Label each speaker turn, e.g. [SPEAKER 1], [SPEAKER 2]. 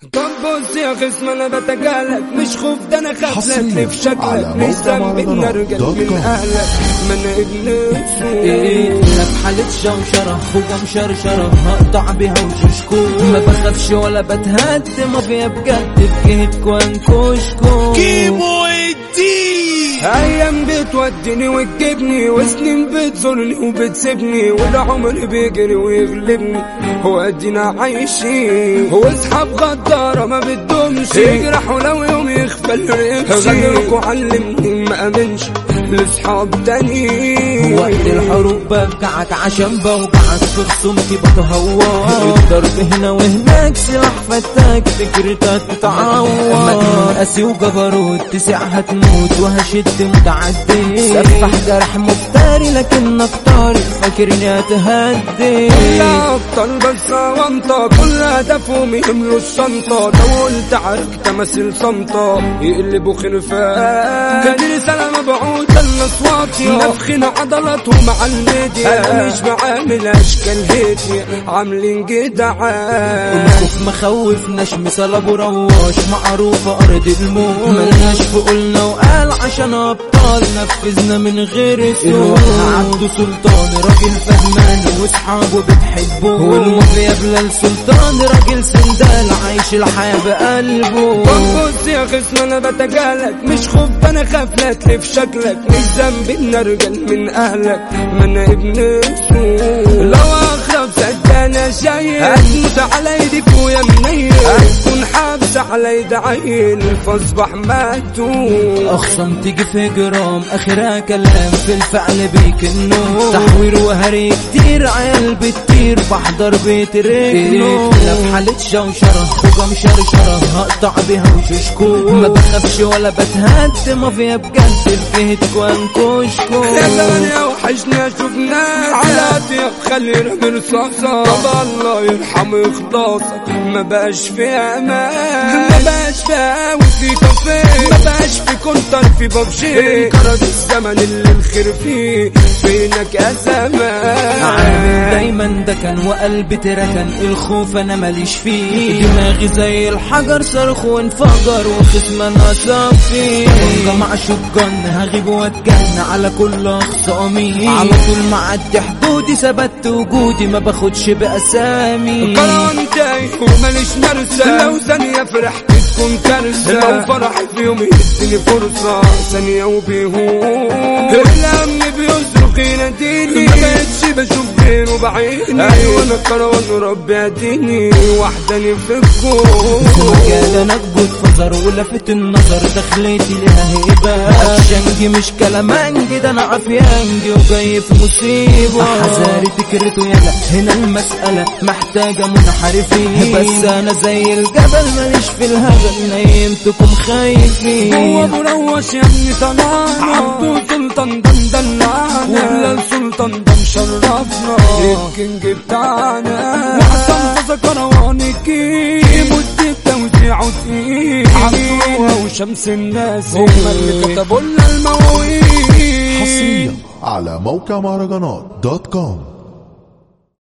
[SPEAKER 1] طب بص يا خصم أنا بتجالك مش خوف ده أنا خاف في شكلك مش ذنب
[SPEAKER 2] مهرجانات
[SPEAKER 1] نرجل
[SPEAKER 2] دوت
[SPEAKER 1] من. اهلك ما أنا ابن
[SPEAKER 3] إيه في حالة شوشرة خوجة مشرشرة هقطع بيها وشوشكو ما بخافش ولا بتهد ما فيها بجد بجهدكو انكشكو
[SPEAKER 2] كيمو الدين
[SPEAKER 1] أيام بتوديني وتجيبني وسنين بتزورني وبتسيبني والعمر بيجري ويغلبني. هو ادينا عايشين واصحاب غدارة ما بتدومش يجرحوا لو يوم يخفل رقبتي غيركوا علمني ما أمنش. لاصحاب تانيين
[SPEAKER 3] وقت الحروب ببكعك عشان بوجعك في خصومتي بتهور الضرب هنا وهناك سلاح فتاك فكرتك تتعور مجنون قاسي وجبروت تسع هتموت وهشد متعدي. سفح جرح مفتري لكنك طارق فاكرني هتهدي
[SPEAKER 1] كلها أبطال بس وانطة. كل هدفهم يملوا الشنطة لو قلت عارف تماثيل صمتة. يقلبوا خرفان كان رسالة مبعوثة للأصوات نفخنا عضلاتهم على الميديا أنا مش بعمل أشكال هيتي عاملين جدعان
[SPEAKER 3] الخوف مخوفناش مثال ابو رواش معروفة أرض الموت. ملناش في قولنا وقال عشان أبطال. نفذنا من غير سوء عبده سلطان راجل فهمان. وأصحابه بتحبه والمافيا بلال سلطان راجل سندال عايش الحياة بقلبه.
[SPEAKER 1] بص يا خصم أنا بتجالك. مش خوف أنا خاف لا تلف شكلك. مش ذنبي من أهلك أنا ابن صدق أنا شايل هتموت على ايدي فويا منيل هتكون حابس على ايد عيل. فاصبح مقتول
[SPEAKER 3] اخصم تيجي في جرام اخرها كلام في الفعل بيك النوم تحوير وهري كتير عيال بتطير. بحضر بيت رجله لا في حالة شوشرة خوجة مشرشرة هقطع بيها وشوشكو ما بخافش ولا بتهد. ما فيها بجد بجهدكو انكشكو
[SPEAKER 1] يا زمان يا وحشنا شفناك على اطيب خلينا مرصاصة طب الله يرحم إخلاصك. ما بقاش في أمان. ما بقاش في في كافيه. ما بقاش في كونتر. في بابجي. انقرض الزمن اللي الخير فيه. فينك يا زمان.
[SPEAKER 3] كان وقلبي تركن الخوف أنا ماليش فيه. دماغي زي الحجر صرخ وانفجر وخصم أنا صافي جمع شجن هغيب واتجن على كل أخصامي. على طول معدي حدودي ثبت وجودي ما باخدش بأسامي.
[SPEAKER 1] قران تايه وماليش مرسى. لو ثانية فرحت تكون كارثة. لو فرحي في يوم يديني فرصة ثانية وبيهون الأمن بيصرخ يناديني ما بقتش بشوف غيره بعيني أيوة أنا كروان ربي هديني وحداني في الكون
[SPEAKER 3] مكان أنا جود فزر ولفت النظر دخلتي لها هيبة اكشنجي مش كلامنجي ده أنا عافيانجي وجاي في مصيبة. حذاري تكرته يلا هنا المسألة محتاجة منحرفين. بس أنا زي الجبل ماليش في الهبل نيمتكم
[SPEAKER 1] هو
[SPEAKER 3] خايفين.
[SPEAKER 1] مروش يا ابني طلعنا عبدو سلطان ده مدلعنا وبلال سلطان ده مشرفنا الكينج بتاعنا وحسن كروان الكيم والديب توزيعه تقيل عبدو وشمس الناس. هم اللي كتبوا لنا المواويل
[SPEAKER 2] حصريا على موقع مهرجانات دوت كوم.